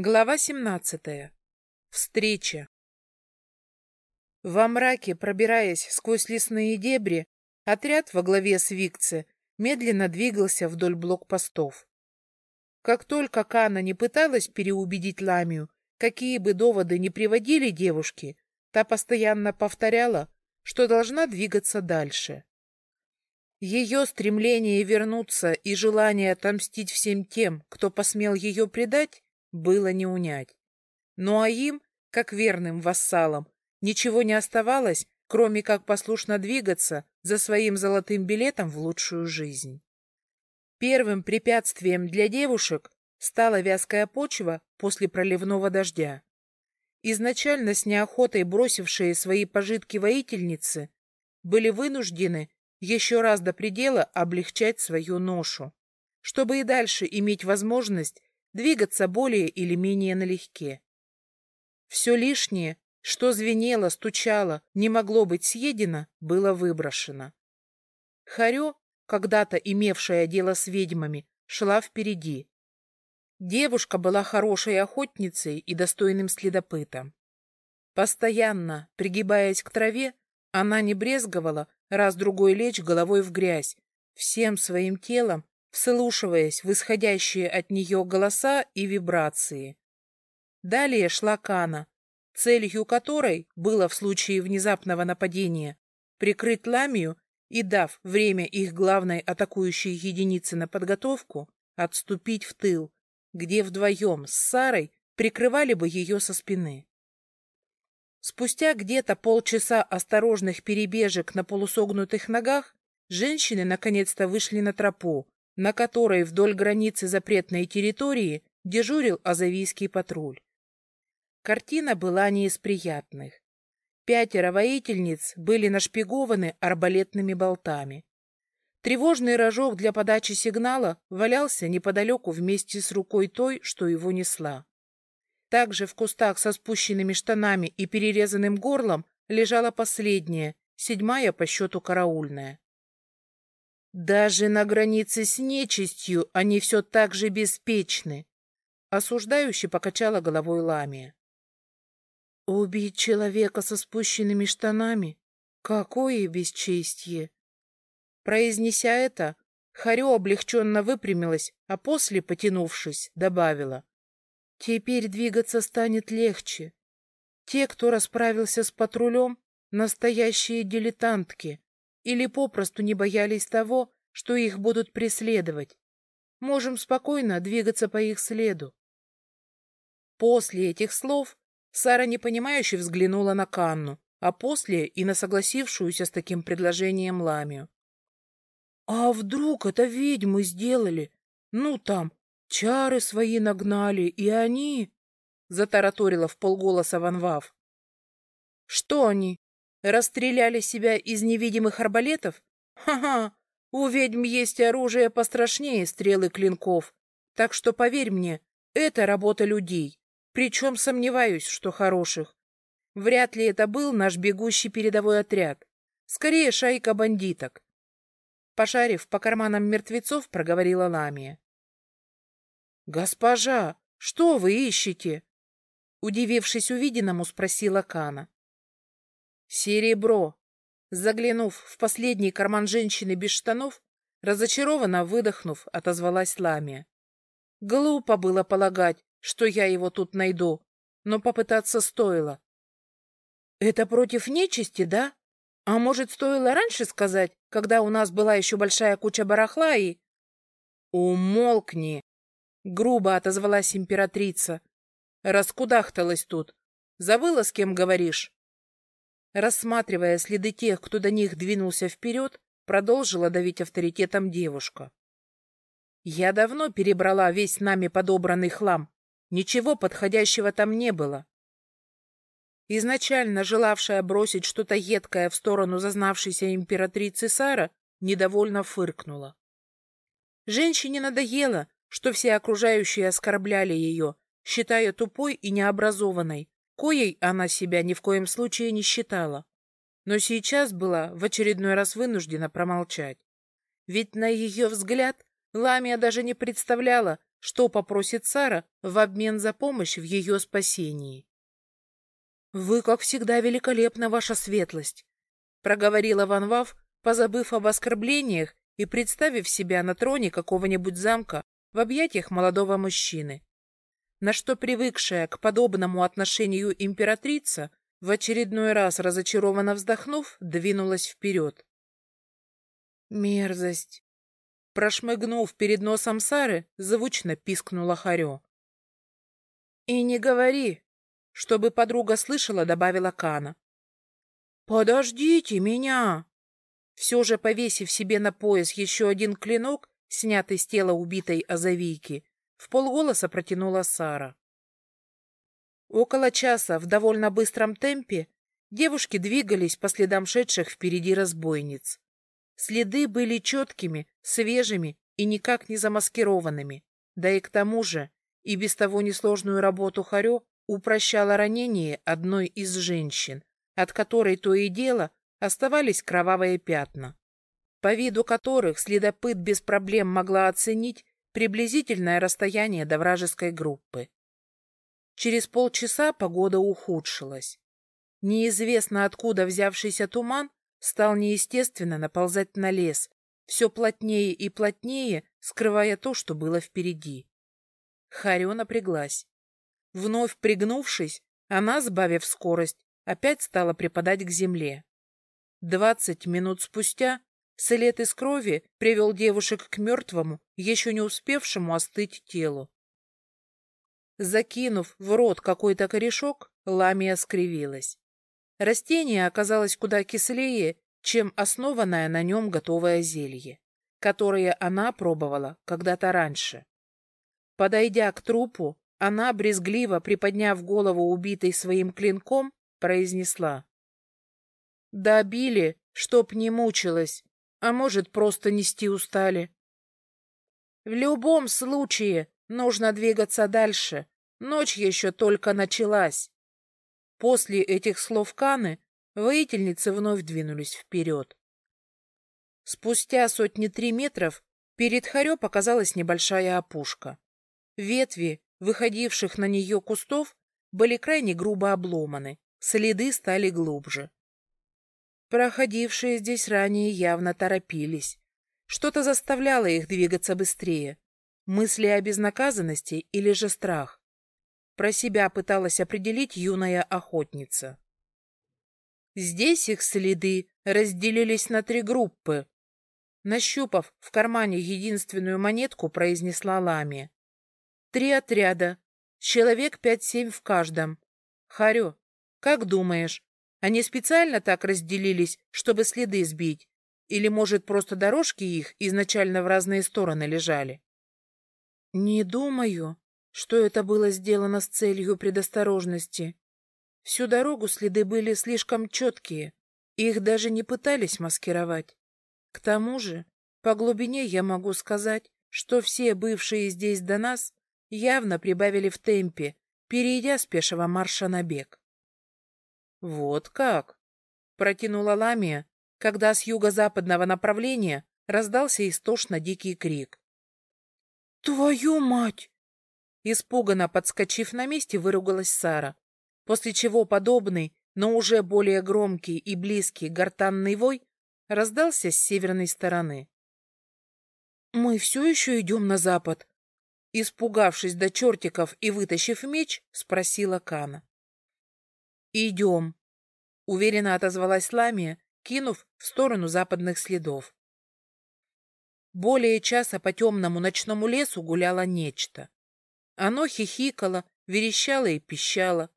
Глава 17. Встреча. Во мраке, пробираясь сквозь лесные дебри, отряд во главе с Викце медленно двигался вдоль блокпостов. Как только Кана не пыталась переубедить Ламию, какие бы доводы ни приводили девушки, та постоянно повторяла, что должна двигаться дальше. Ее стремление вернуться и желание отомстить всем тем, кто посмел ее предать, было не унять. Ну а им, как верным вассалам, ничего не оставалось, кроме как послушно двигаться за своим золотым билетом в лучшую жизнь. Первым препятствием для девушек стала вязкая почва после проливного дождя. Изначально с неохотой бросившие свои пожитки воительницы были вынуждены еще раз до предела облегчать свою ношу, чтобы и дальше иметь возможность двигаться более или менее налегке. Все лишнее, что звенело, стучало, не могло быть съедено, было выброшено. Харё, когда-то имевшая дело с ведьмами, шла впереди. Девушка была хорошей охотницей и достойным следопытом. Постоянно, пригибаясь к траве, она не брезговала раз-другой лечь головой в грязь, всем своим телом вслушиваясь в исходящие от нее голоса и вибрации. Далее шла Кана, целью которой было в случае внезапного нападения прикрыть Ламию и, дав время их главной атакующей единице на подготовку, отступить в тыл, где вдвоем с Сарой прикрывали бы ее со спины. Спустя где-то полчаса осторожных перебежек на полусогнутых ногах женщины наконец-то вышли на тропу, на которой вдоль границы запретной территории дежурил азавийский патруль. Картина была не из приятных. Пятеро воительниц были нашпигованы арбалетными болтами. Тревожный рожок для подачи сигнала валялся неподалеку вместе с рукой той, что его несла. Также в кустах со спущенными штанами и перерезанным горлом лежала последняя, седьмая по счету караульная. Даже на границе с нечистью они все так же беспечны. Осуждающе покачала головой Ламия. Убить человека со спущенными штанами? Какое бесчестье! Произнеся это, Харё облегченно выпрямилась, а после, потянувшись, добавила. Теперь двигаться станет легче. Те, кто расправился с патрулем, настоящие дилетантки или попросту не боялись того, что их будут преследовать. Можем спокойно двигаться по их следу. После этих слов Сара непонимающе взглянула на Канну, а после и на согласившуюся с таким предложением Ламию. — А вдруг это ведьмы сделали? Ну там, чары свои нагнали, и они... — затараторила в полголоса Ванвав. — Что они? Расстреляли себя из невидимых арбалетов? Ха-ха! У ведьм есть оружие пострашнее стрелы клинков. Так что, поверь мне, это работа людей. Причем сомневаюсь, что хороших. Вряд ли это был наш бегущий передовой отряд. Скорее, шайка бандиток. Пошарив по карманам мертвецов, проговорила Ламия. «Госпожа, что вы ищете?» Удивившись увиденному, спросила Кана. Серебро. Заглянув в последний карман женщины без штанов, разочарованно выдохнув, отозвалась Ламия. Глупо было полагать, что я его тут найду, но попытаться стоило. Это против нечисти, да? А может, стоило раньше сказать, когда у нас была еще большая куча барахла и... Умолкни! Грубо отозвалась императрица. Раскудахталась тут. Забыла, с кем говоришь? Рассматривая следы тех, кто до них двинулся вперед, продолжила давить авторитетом девушка. Я давно перебрала весь нами подобранный хлам. Ничего подходящего там не было. Изначально желавшая бросить что-то едкое в сторону зазнавшейся императрицы Сара, недовольно фыркнула. Женщине надоело, что все окружающие оскорбляли ее, считая тупой и необразованной, Коей она себя ни в коем случае не считала, но сейчас была в очередной раз вынуждена промолчать. Ведь на ее взгляд Ламия даже не представляла, что попросит Сара в обмен за помощь в ее спасении. «Вы, как всегда, великолепна, ваша светлость», — проговорила Ван Вав, позабыв об оскорблениях и представив себя на троне какого-нибудь замка в объятиях молодого мужчины. На что привыкшая к подобному отношению императрица, в очередной раз разочарованно вздохнув, двинулась вперед. «Мерзость!» Прошмыгнув перед носом Сары, звучно пискнула Харё. «И не говори!» Чтобы подруга слышала, добавила Кана. «Подождите меня!» Все же, повесив себе на пояс еще один клинок, снятый с тела убитой Азавийки, в полголоса протянула Сара. Около часа в довольно быстром темпе девушки двигались по следам шедших впереди разбойниц. Следы были четкими, свежими и никак не замаскированными. Да и к тому же, и без того несложную работу Харё упрощало ранение одной из женщин, от которой то и дело оставались кровавые пятна, по виду которых следопыт без проблем могла оценить приблизительное расстояние до вражеской группы. Через полчаса погода ухудшилась. Неизвестно откуда взявшийся туман стал неестественно наползать на лес, все плотнее и плотнее, скрывая то, что было впереди. Харё напряглась. Вновь пригнувшись, она, сбавив скорость, опять стала припадать к земле. Двадцать минут спустя след из крови привел девушек к мертвому, еще не успевшему остыть телу. Закинув в рот какой-то корешок, Ламия скривилась. Растение оказалось куда кислее, чем основанное на нем готовое зелье, которое она пробовала когда-то раньше. Подойдя к трупу, она, брезгливо приподняв голову убитой своим клинком, произнесла. Добили, чтоб не мучилась, а может, просто нести устали. В любом случае нужно двигаться дальше. Ночь еще только началась. После этих слов Каны воительницы вновь двинулись вперед. Спустя сотни три метров перед Харё показалась небольшая опушка. Ветви, выходивших на нее кустов, были крайне грубо обломаны, следы стали глубже. Проходившие здесь ранее явно торопились. Что-то заставляло их двигаться быстрее. Мысли о безнаказанности или же страх. Про себя пыталась определить юная охотница. Здесь их следы разделились на три группы. Нащупав в кармане единственную монетку, произнесла Лами. Три отряда. Человек пять-семь в каждом. Харю, как думаешь, они специально так разделились, чтобы следы сбить? Или, может, просто дорожки их изначально в разные стороны лежали? Не думаю, что это было сделано с целью предосторожности. Всю дорогу следы были слишком четкие, их даже не пытались маскировать. К тому же, по глубине я могу сказать, что все бывшие здесь до нас явно прибавили в темпе, перейдя с пешего марша на бег. «Вот как?» — протянула Ламия, когда с юго-западного направления раздался истошно дикий крик. «Твою мать!» Испуганно подскочив на месте, выругалась Сара, после чего подобный, но уже более громкий и близкий гортанный вой раздался с северной стороны. «Мы все еще идем на запад?» Испугавшись до чертиков и вытащив меч, спросила Кана. «Идем», — уверенно отозвалась Ламия, кинув в сторону западных следов. Более часа по темному ночному лесу гуляло нечто. Оно хихикало, верещало и пищало.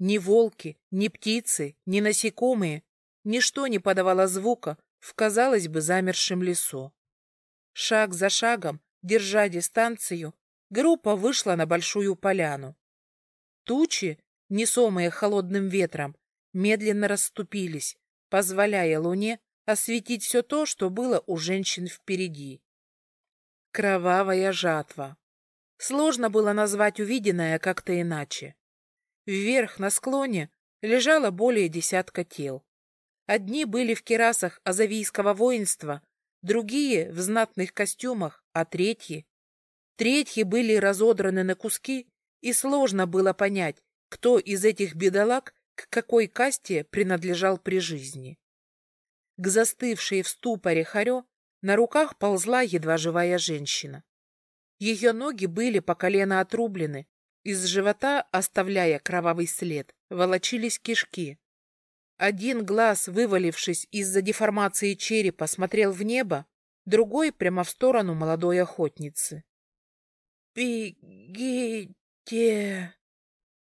Ни волки, ни птицы, ни насекомые, ничто не подавало звука в, казалось бы, замершем лесу. Шаг за шагом, держа дистанцию, группа вышла на большую поляну. Тучи, несомые холодным ветром, медленно расступились, позволяя луне осветить все то, что было у женщин впереди. Кровавая жатва. Сложно было назвать увиденное как-то иначе. Вверх на склоне лежало более десятка тел. Одни были в керасах азавийского воинства, другие — в знатных костюмах, а третьи... Третьи были разодраны на куски, и сложно было понять, кто из этих бедолаг к какой касте принадлежал при жизни. К застывшей в ступоре Харё на руках ползла едва живая женщина. Ее ноги были по колено отрублены, из живота, оставляя кровавый след, волочились кишки. Один глаз, вывалившись из-за деформации черепа, смотрел в небо, другой прямо в сторону молодой охотницы. «Бегите!»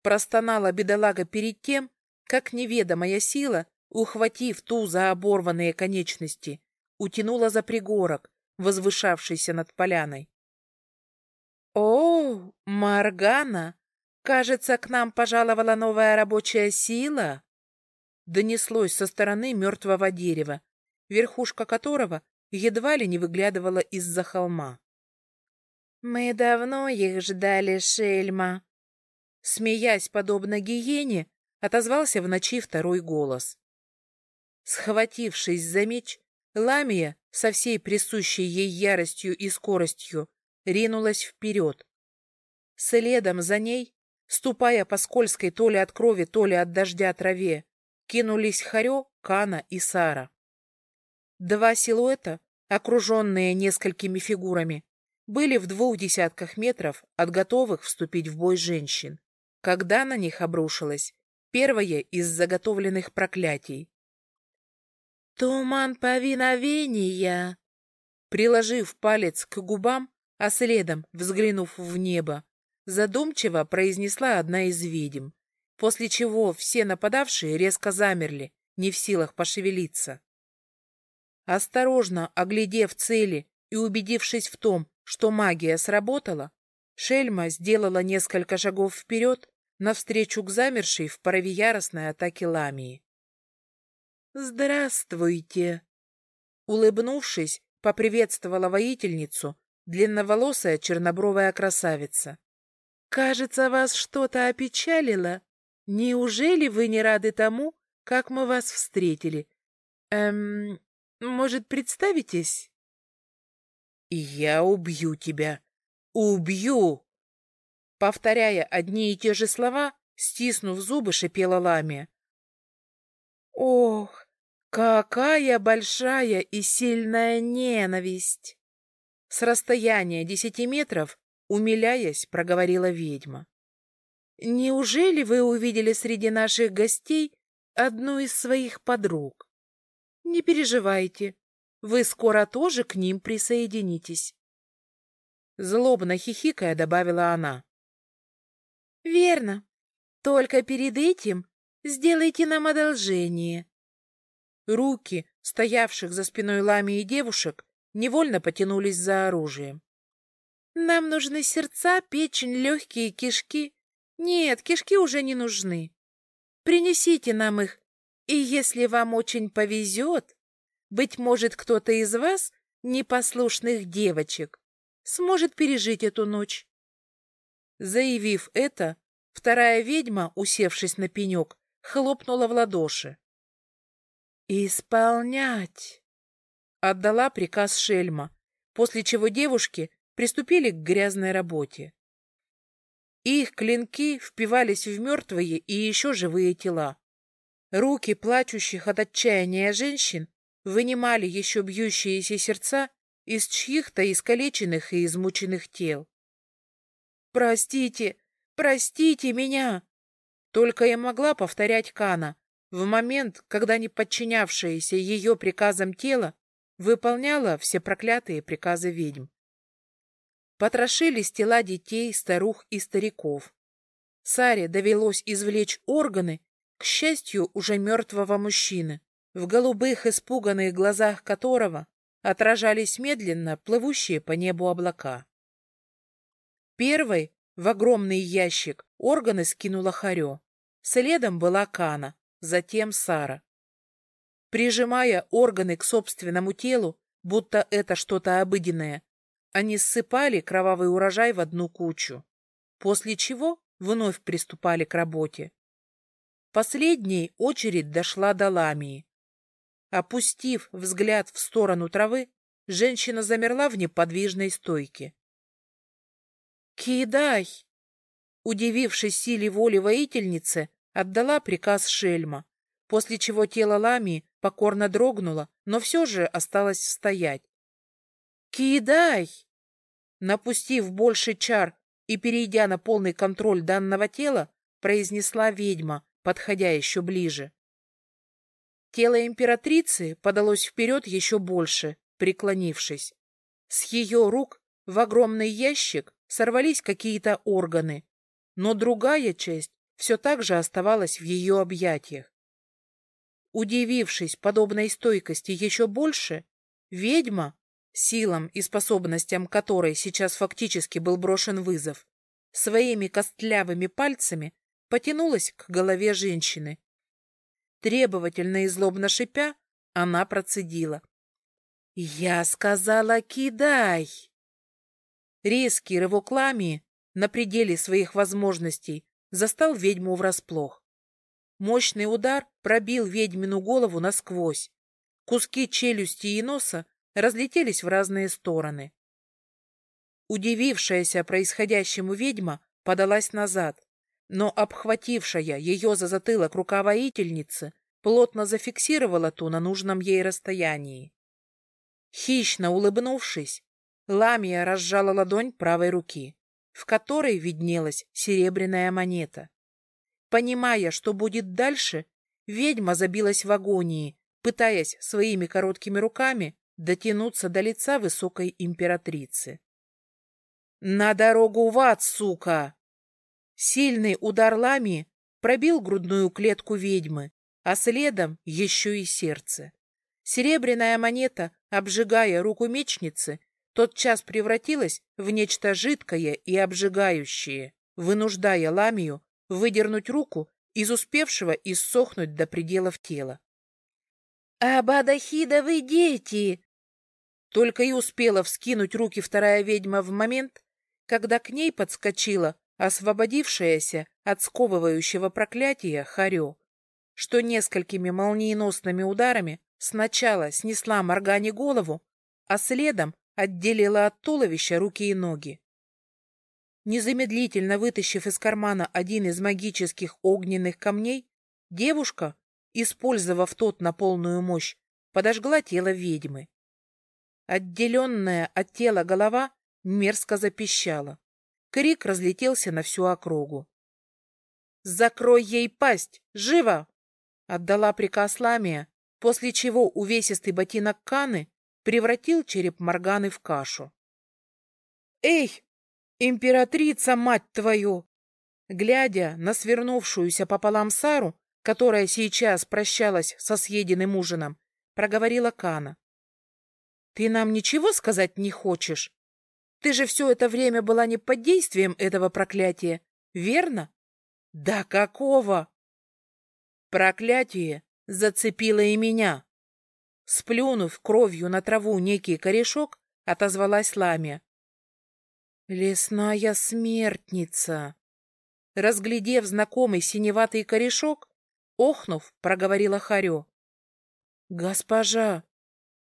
Простонала бедолага перед тем, как неведомая сила, ухватив ту за оборванные конечности, утянула за пригорок, возвышавшийся над поляной. «О, Маргана! Кажется, к нам пожаловала новая рабочая сила!» Донеслось со стороны мертвого дерева, верхушка которого едва ли не выглядывала из-за холма. «Мы давно их ждали, Шельма!» Смеясь, подобно гиене, отозвался в ночи второй голос. Схватившись за меч, Ламия со всей присущей ей яростью и скоростью ринулась вперед. Следом за ней, ступая по скользкой то ли от крови, то ли от дождя траве, кинулись Харё, Кана и Сара. Два силуэта, окруженные несколькими фигурами, были в двух десятках метров от готовых вступить в бой женщин, когда на них обрушилось первое из заготовленных проклятий. «Туман повиновения!» Приложив палец к губам, а следом, взглянув в небо, задумчиво произнесла одна из ведьм, после чего все нападавшие резко замерли, не в силах пошевелиться. Осторожно оглядев цели и убедившись в том, что магия сработала, Шельма сделала несколько шагов вперед, навстречу к замершей в порыве яростной атаки Ламии. «Здравствуйте!» Улыбнувшись, поприветствовала воительницу длинноволосая чернобровая красавица. «Кажется, вас что-то опечалило. Неужели вы не рады тому, как мы вас встретили? Эм, может, представитесь?» «Я убью тебя! Убью!» Повторяя одни и те же слова, стиснув зубы, шипела Ламия. «Ох, какая большая и сильная ненависть!» С расстояния десяти метров, умиляясь, проговорила ведьма. «Неужели вы увидели среди наших гостей одну из своих подруг? Не переживайте, вы скоро тоже к ним присоединитесь». Злобно хихикая, добавила она. «Верно. Только перед этим сделайте нам одолжение». Руки, стоявших за спиной Лами и девушек, невольно потянулись за оружием. «Нам нужны сердца, печень, легкие, кишки. Нет, кишки уже не нужны. Принесите нам их, и если вам очень повезет, быть может, кто-то из вас, непослушных девочек, сможет пережить эту ночь». Заявив это, вторая ведьма, усевшись на пенек, хлопнула в ладоши. «Исполнять!» Отдала приказ Шельма, после чего девушки приступили к грязной работе. Их клинки впивались в мертвые и еще живые тела. Руки плачущих от отчаяния женщин вынимали еще бьющиеся сердца из чьих-то искалеченных и измученных тел. «Простите, простите меня!» Только я могла повторять Кана в момент, когда не подчинявшееся ее приказам тело выполняла все проклятые приказы ведьм. Потрошились тела детей, старух и стариков. Саре довелось извлечь органы, к счастью, уже мертвого мужчины, в голубых испуганных глазах которого отражались медленно плывущие по небу облака. Первой в огромный ящик органы скинула Харё. Следом была Кана, затем Сара. Прижимая органы к собственному телу, будто это что-то обыденное, они ссыпали кровавый урожай в одну кучу, после чего вновь приступали к работе. Последней очередь дошла до ламии. Опустив взгляд в сторону травы, женщина замерла в неподвижной стойке. Кидай!» Удивившись силе воли воительницы, отдала приказ Шельма, после чего тело Ламии покорно дрогнуло, но все же осталось стоять. «Кидай!» Напустив больше чар и перейдя на полный контроль данного тела, произнесла ведьма, подходя еще ближе. Тело императрицы подалось вперед еще больше, преклонившись. С ее рук в огромный ящик сорвались какие-то органы, но другая часть все так же оставалась в ее объятиях. Удивившись подобной стойкости еще больше, ведьма, силам и способностям которой сейчас фактически был брошен вызов, своими костлявыми пальцами потянулась к голове женщины. Требовательно и злобно шипя, она процедила. «Я сказала, кидай!» Резкий рывок ламии на пределе своих возможностей застал ведьму врасплох. Мощный удар пробил ведьмину голову насквозь. Куски челюсти и носа разлетелись в разные стороны. Удивившаяся происходящему ведьма подалась назад, но обхватившая ее за затылок рука воительницы плотно зафиксировала ту на нужном ей расстоянии. Хищно улыбнувшись, Ламия разжала ладонь правой руки, в которой виднелась серебряная монета. Понимая, что будет дальше, ведьма забилась в агонии, пытаясь своими короткими руками дотянуться до лица высокой императрицы. «На дорогу в ад, сука!» Сильный удар лами пробил грудную клетку ведьмы, а следом еще и сердце. Серебряная монета, обжигая руку мечницы, тотчас превратилась в нечто жидкое и обжигающее, вынуждая ламию выдернуть руку из успевшего иссохнуть до пределов тела. «Абадахидовы дети!» Только и успела вскинуть руки вторая ведьма в момент, когда к ней подскочила освободившаяся от сковывающего проклятия Харё, что несколькими молниеносными ударами сначала снесла Моргане голову, а следом отделила от туловища руки и ноги. Незамедлительно вытащив из кармана один из магических огненных камней, девушка, использовав тот на полную мощь, подожгла тело ведьмы. Отделенная от тела голова мерзко запищала. Крик разлетелся на всю округу. «Закрой ей пасть! Живо!» Отдала приказ Ламия, после чего увесистый ботинок Каны превратил череп Морганы в кашу. «Эй, императрица, мать твою!» Глядя на свернувшуюся пополам Сару, которая сейчас прощалась со съеденным ужином, проговорила Кана. «Ты нам ничего сказать не хочешь? Ты же все это время была не под действием этого проклятия, верно?» «Да какого?» «Проклятие зацепило и меня!» Сплюнув кровью на траву некий корешок, отозвалась Ламия. «Лесная смертница!» Разглядев знакомый синеватый корешок, охнув, проговорила Харё. «Госпожа,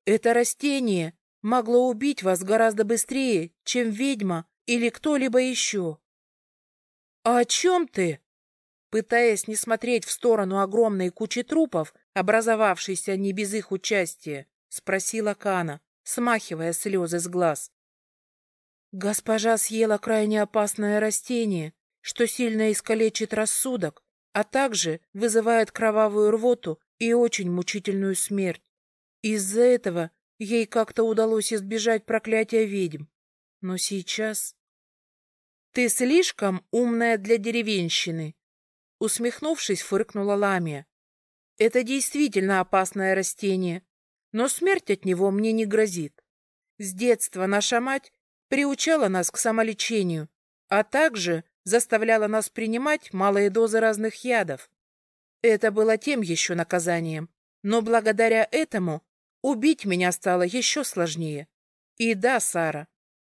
это растение могло убить вас гораздо быстрее, чем ведьма или кто-либо еще». «А «О чем ты?» Пытаясь не смотреть в сторону огромной кучи трупов, образовавшейся не без их участия, спросила Кана, смахивая слезы с глаз. Госпожа съела крайне опасное растение, что сильно искалечит рассудок, а также вызывает кровавую рвоту и очень мучительную смерть. Из-за этого ей как-то удалось избежать проклятия ведьм. Но сейчас... Ты слишком умная для деревенщины, Усмехнувшись, фыркнула Ламия. Это действительно опасное растение, но смерть от него мне не грозит. С детства наша мать приучала нас к самолечению, а также заставляла нас принимать малые дозы разных ядов. Это было тем еще наказанием, но благодаря этому убить меня стало еще сложнее. И да, Сара,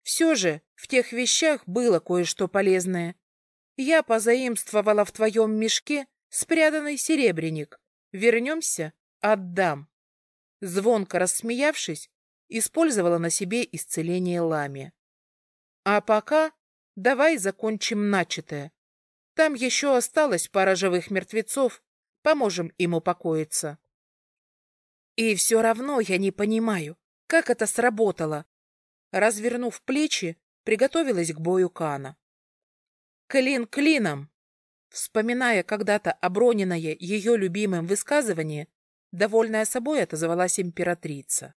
все же в тех вещах было кое-что полезное. Я позаимствовала в твоем мешке спрятанный серебряник. Вернемся — отдам. Звонко рассмеявшись, использовала на себе исцеление лами. А пока давай закончим начатое. Там еще осталось пара живых мертвецов, поможем им упокоиться. И все равно я не понимаю, как это сработало. Развернув плечи, приготовилась к бою Кана. Клин клином! Вспоминая когда-то оброненное ее любимым высказывание, довольная собой отозвалась императрица.